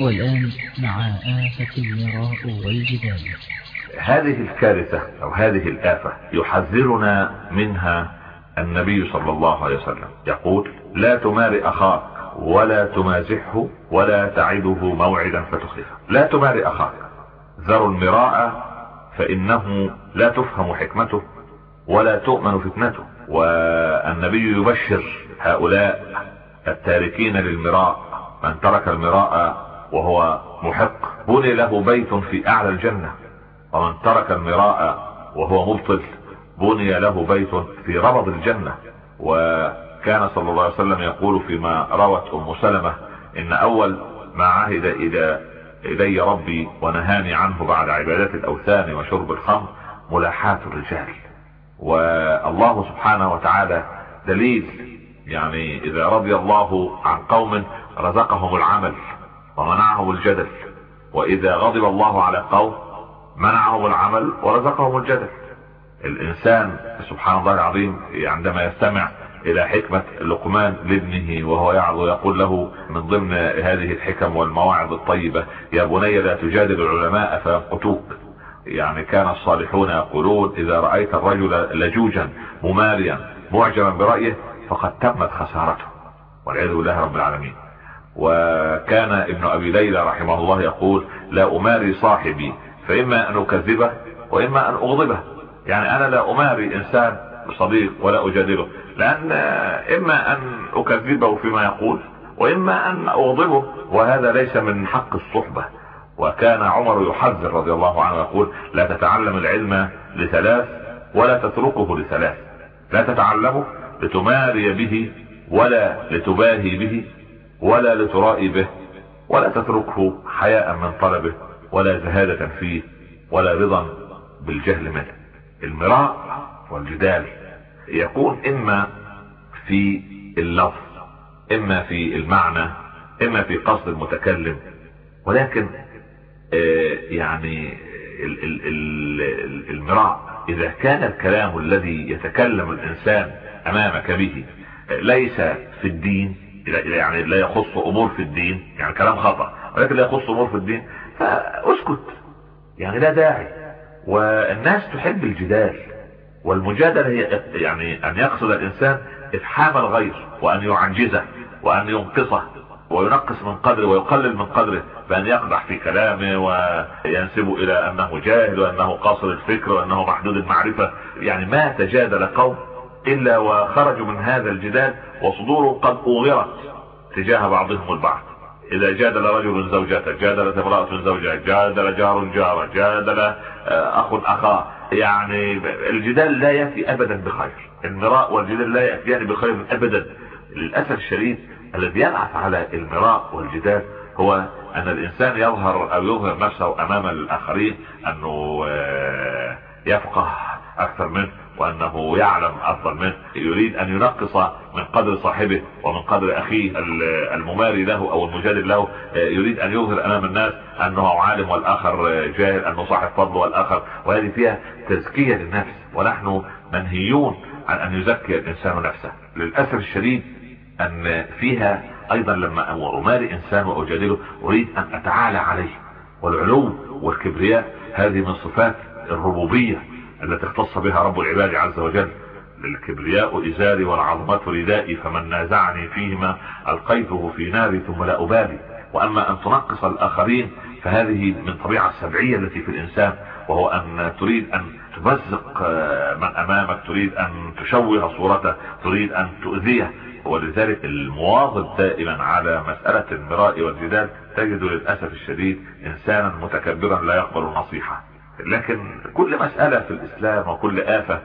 والآن مع آفة المراء والجدال هذه الكارثة أو هذه الآفة يحذرنا منها النبي صلى الله عليه وسلم. يقول لا تماري أخاك ولا تمازحه ولا تعده موعدا فتخلفه. لا تماري أخاك. ذروا المراء فإنه لا تفهم حكمته ولا تؤمن فتنته. والنبي يبشر هؤلاء التاركين للمراء. من ترك المراء وهو محق. بني له بيت في أعلى الجنة. ومن ترك المراء وهو مبطل بني له بيت في ربض الجنة. وكان صلى الله عليه وسلم يقول فيما روت أم سلمة إن أول ما عهد إلى إلي ربي ونهاني عنه بعد عبادات الأوثان وشرب الخمر ملاحاة الرجال. والله سبحانه وتعالى دليل يعني إذا رضي الله عن قوم رزقهم العمل. ومنعهم الجدل. وإذا غضب الله على قوم منعهم العمل ورزقهم الجدل. الإنسان سبحان الله العظيم عندما يستمع إلى حكمة لقمان لابنه وهو يعظ يقول له من ضمن هذه الحكم والمواعظ الطيبة يا بني لا تجادل العلماء فينقتوك يعني كان الصالحون يقولون إذا رأيت الرجل لجوجا مماريا معجبا برأيه فقد تمت خسارته. والعياذ بالله رب العالمين. وكان ابن أبي ليلى رحمه الله يقول لا أماري صاحبي فإما أن أكذبه وإما أن أغضبه. يعني أنا لا أماري إنسان صديق ولا أجادله. لأن إما أن أكذبه فيما يقول وإما أن أغضبه وهذا ليس من حق الصحبة. وكان عمر يحذر رضي الله عنه يقول لا تتعلم العلم لثلاث ولا تتركه لثلاث. لا تتعلمه لتماري به ولا لتباهي به. ولا لترائي به ولا تتركه حياء من طلبه ولا زهادة فيه ولا رضا بالجهل منه. المراء والجدال يكون إما في اللفظ إما في المعنى إما في قصد المتكلم. ولكن آه يعني المراء إذا كان الكلام الذي يتكلم الإنسان أمامك به ليس في الدين يعني لا يخص أمور في الدين يعني كلام خطأ ولكن لا يخص أمور في الدين فأسكت. يعني لا داعي. والناس تحب الجدال والمجادلة هي يعني أن يقصد الإنسان إفحام الغير وأن يعنجزه وأن ينقصه وينقص من قدره ويقلل من قدره بأن يقدح في كلامه وينسب إلى أنه جاهل وأنه قاصر الفكر وأنه محدود المعرفة. يعني ما تجادل قوم إلا وخرجوا من هذا الجدال وصدورهم قد اوغرت تجاه بعضهم البعض. إذا جادل رجل زوجته جادلت امرأة زوجها جادل جار جارة جادل أخ أخاه. يعني الجدال لا يأتي ابدا بخير. المراء والجدال لا يأتيان بخير ابدا. للأسف الشديد الذي يبعث على المراء والجدال هو أن الإنسان يظهر أو يظهر نفسه أمام الآخرين أنه يفقه أكثر منه. وأنه يعلم أفضل منه يريد أن ينقص من قدر صاحبه ومن قدر أخيه المماري له أو المجادل له يريد أن يظهر أمام الناس أنه عالم والآخر جاهل أنه صاحب فضل والآخر وهذه فيها تزكية للنفس ونحن منهيون عن أن يزكي الإنسان نفسه. للأسف الشديد أن فيها أيضا لما أماري إنسان وأجادله أريد أن أتعالى عليه. والعلو والكبرياء هذه من صفات الربوبية التي اختص بها رب العباد عز وجل الكبرياء ازاري والعظمة ردائي فمن نازعني فيهما ألقيته في ناري ثم لا أبالي. وأما أن تنقص الآخرين فهذه من طبيعة السبعية التي في الإنسان وهو أن تريد أن تمزق من أمامك تريد أن تشوه صورته تريد أن تؤذيه. ولذلك المواظب دائما على مسألة المراء والجدال تجد للأسف الشديد انسانا متكبرا لا يقبل النصيحة لكن كل مسألة في الإسلام وكل آفة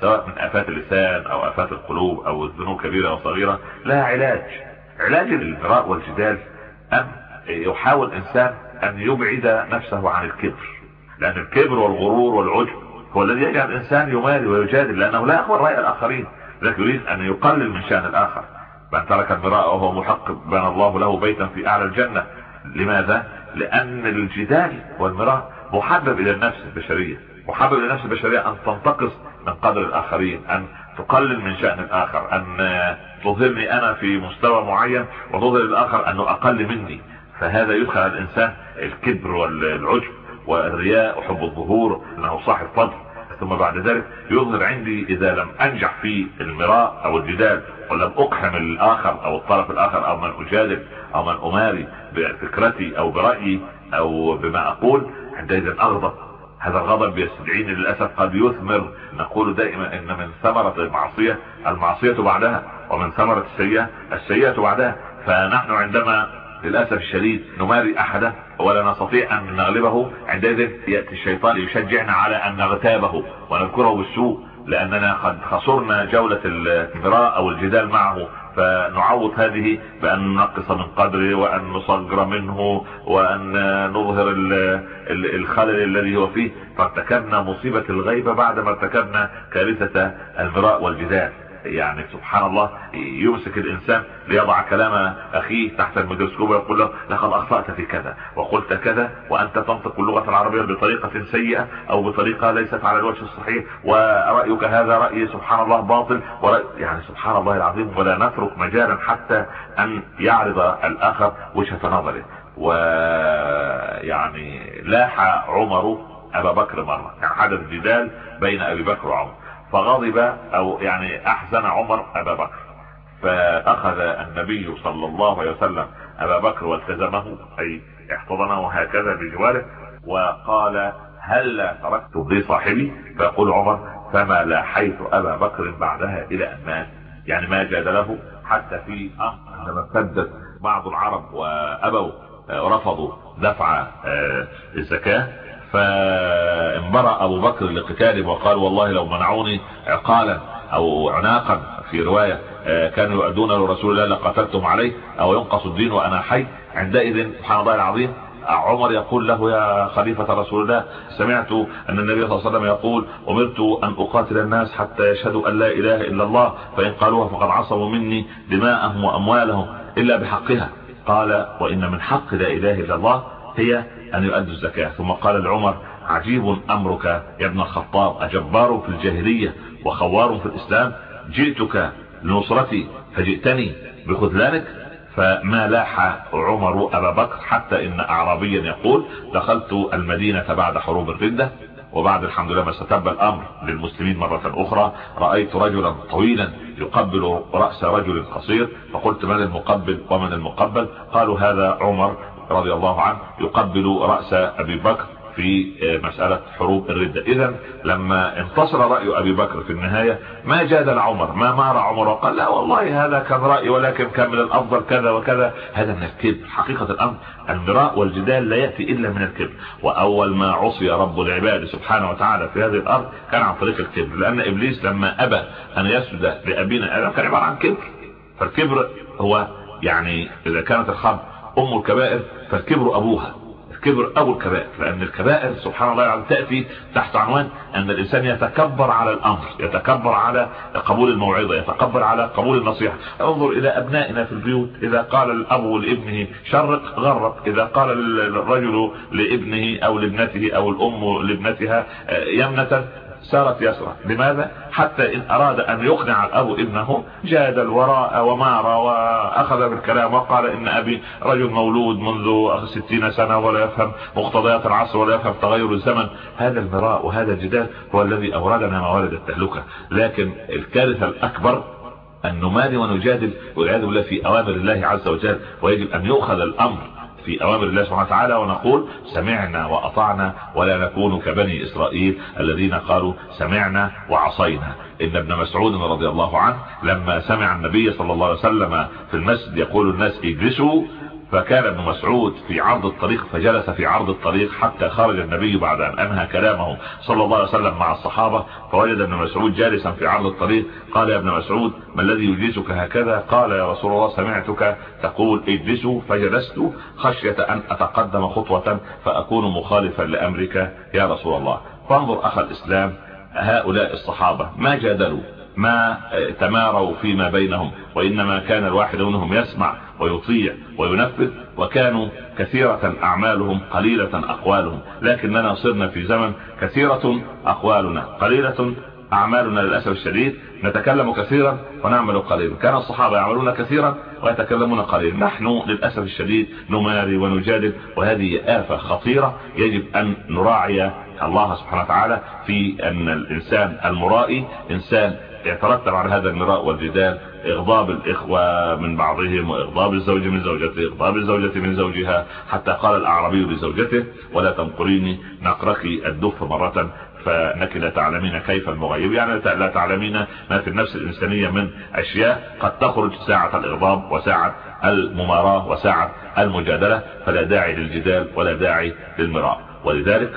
سواء من آفات اللسان أو آفات القلوب أو الذنوب كبيرة وصغيرة لها علاج. علاج المراء والجدال ان يحاول انسان أن يبعد نفسه عن الكبر لأن الكبر والغرور والعجب هو الذي يجعل الإنسان يماري ويجادل لأنه لا يقبل رأي الآخرين لكن يريد أن يقلل من شأن الآخر. من ترك المراء وهو محق بنى الله له بيتا في أعلى الجنة. لماذا؟ لأن الجدال والمراء محبب إلى النفس البشرية محبب إلى النفس البشرية أن تنتقص من قدر الآخرين أن تقلل من شأن الآخر أن تظهرني أنا في مستوى معين وتظهر الآخر أنه أقل مني. فهذا يدخل على الإنسان الكبر والعجب والرياء وحب الظهور أنه صاحب فضل ثم بعد ذلك يظهر عندي إذا لم أنجح في المراء أو الجدال ولم أقحم الآخر أو الطرف الآخر أو من أجادل أو من أماري بفكرتي أو برأيي أو بما أقول عندئذ اغضب هذا الغضب يستدعيني للأسف. قد يثمر. نقول دائما إن من ثمرة المعصية المعصية بعدها ومن ثمرة السيئة السيئة بعدها. فنحن عندما للأسف الشديد نماري أحدا ولا نستطيع أن نغلبه عندئذ يأتي الشيطان ليشجعنا على أن نغتابه ونذكره بالسوء لأننا قد خسرنا جولة المراء أو الجدال معه. فنعوض هذه بأن ننقص من قدره وأن نصغر منه وأن نظهر الخلل الذي هو فيه. فارتكبنا مصيبة الغيبة بعدما ارتكبنا كارثة المراء والجدال. يعني سبحان الله يمسك الإنسان ليضع كلام أخيه تحت الميكروسكوب ويقول له لقد أخطأت في كذا وقلت كذا وأنت تنطق اللغة العربية بطريقة سيئة أو بطريقة ليست على الوجه الصحيح ورأيك هذا رأي سبحان الله باطل يعني سبحان الله العظيم ولا نترك مجالا حتى أن يعرض الآخر وجهة نظره. ويعني لاح عمر أبا بكر مرة يعني حدث جدال بين أبي بكر وعمر. فغضب أو يعني أحزن عمر أبا بكر. فأخذ النبي صلى الله عليه وسلم أبا بكر والتزمه أي احتضنه هكذا بجواره وقال هل تركت لي صاحبي؟ فيقول عمر فما لاحيت أبا بكر بعدها إلى أن مات. يعني ما جادله حتى في عندما ارتدت بعض العرب وأبوا رفضوا دفع آه، الزكاة. فانبرأ أبو بكر لقتالهم وقال والله لو منعوني عقالا أو عناقا في رواية آه، كانوا يؤدون لرسول الله لقتلتم عليه أو ينقص الدين وأنا حي. عندئذ سبحان الله العظيم عمر يقول له يا خليفة رسول الله سمعت أن النبي صلى الله عليه وسلم يقول أمرت أن أقاتل الناس حتى يشهدوا أن لا إله إلا الله فإن قالوها فقد عصموا مني دماءهم وأموالهم إلا بحقها. قال وإن من حق لا إله إلا الله هي أن يؤدوا الزكاة. ثم قال لعمر عجيب أمرك يا ابن الخطاب أجبار في الجاهلية وخوار في الإسلام. جئتك لنصرتي فجئتني بخذلانك؟ فما لاح عمر أبا بكر حتى إن اعرابيا يقول دخلت المدينة بعد حروب الردة وبعد الحمد لله ما استتب الأمر للمسلمين مرة أخرى. رأيت رجلا طويلا يقبل رأس رجل قصير فقلت من المقبل ومن المقبل؟ قالوا هذا عمر رضي الله عنه يقبل رأس أبي بكر في مسألة حروب الردة. إذا لما انتصر رأي أبي بكر في النهاية ما جادل عمر ما مار عمر وقال لا والله هذا كان رأي ولكن كان من الأفضل كذا وكذا. هذا من الكبر حقيقة الأمر. المراء والجدال لا يأتي إلا من الكبر. وأول ما عصي رب العباد سبحانه وتعالى في هذه الأرض كان عن طريق الكبر لأن إبليس لما أبى أن يسجد لأبينا آدم كان عبارة عن كبر. فالكبر هو يعني إذا كانت الخمر أم الكبائر فالكبر أبوها. الكبر أبو الكبائر. لأن الكبائر سبحان الله يعني تأتي تحت عنوان أن الإنسان يتكبر على الأمر يتكبر على قبول الموعظة يتكبر على قبول النصيحة. انظر إلى أبنائنا في البيوت إذا قال الأب لابنه شرق غرق. إذا قال الرجل لابنه أو لابنته أو الأم لابنتها يمنة سارت يسرى لماذا؟ حتى إن أراد أن يقنع الأب ابنه جاد الوراء ومار وأخذ بالكلام وقال إن أبي رجل مولود منذ ستين سنة ولا يفهم مقتضيات العصر ولا يفهم تغير الزمن. هذا المراء وهذا الجدال هو الذي أوردنا موارد التهلكة. لكن الكارثة الأكبر أن نماري ونجادل والعياذ بالله في أوامر الله عز وجل ويجب أن يؤخذ الأمر في أوامر الله سبحانه وتعالى ونقول سمعنا وأطعنا ولا نكون كبني إسرائيل الذين قالوا سمعنا وعصينا. إن ابن مسعود رضي الله عنه لما سمع النبي صلى الله عليه وسلم في المسجد يقول الناس اجلسوا فكان ابن مسعود في عرض الطريق فجلس في عرض الطريق حتى خرج النبي بعد أن أنهى كلامه صلى الله عليه وسلم مع الصحابة. فوجد ابن مسعود جالسا في عرض الطريق. قال يا ابن مسعود ما الذي يجلسك هكذا؟ قال يا رسول الله سمعتك تقول اجلسوا. فجلست خشية أن أتقدم خطوة فأكون مخالفا لأمرك يا رسول الله. فانظر اخ الإسلام هؤلاء الصحابة ما جادلوا؟ ما تماروا فيما بينهم وإنما كان الواحد منهم يسمع ويطيع وينفذ وكانوا كثيرة أعمالهم قليلة أقوالهم لكننا صرنا في زمن كثيرة أقوالنا قليلة أعمالنا للأسف الشديد نتكلم كثيرا ونعمل قليلا كان الصحابة يعملون كثيرا ويتكلمون قليلا نحن للأسف الشديد نماري ونجادل وهذه آفة خطيرة يجب أن نراعي الله سبحانه وتعالى في أن الإنسان المرائي إنسان يترتب على هذا المراء والجدال إغضاب الإخوة من بعضهم وإغضاب الزوج من زوجته إغضاب الزوجة من زوجها حتى قال الأعرابي لزوجته ولا تنقريني نقرك الدف مرة فإنك لا تعلمين كيف المغيب. يعني لا تعلمين ما في النفس الإنسانية من أشياء قد تخرج ساعة الإغضاب وساعة المماراة وساعة المجادلة فلا داعي للجدال ولا داعي للمراء. ولذلك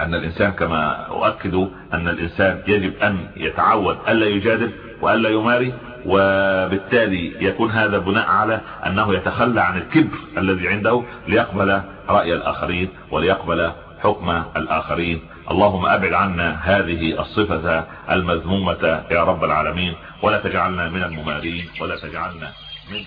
أن الإنسان كما أؤكد أن الإنسان يجب أن يتعود الا يجادل والا يماري وبالتالي يكون هذا بناء على أنه يتخلى عن الكبر الذي عنده ليقبل رأي الآخرين وليقبل حكم الآخرين. اللهم أبعد عنا هذه الصفة المذمومة يا رب العالمين ولا تجعلنا من الممارين ولا تجعلنا من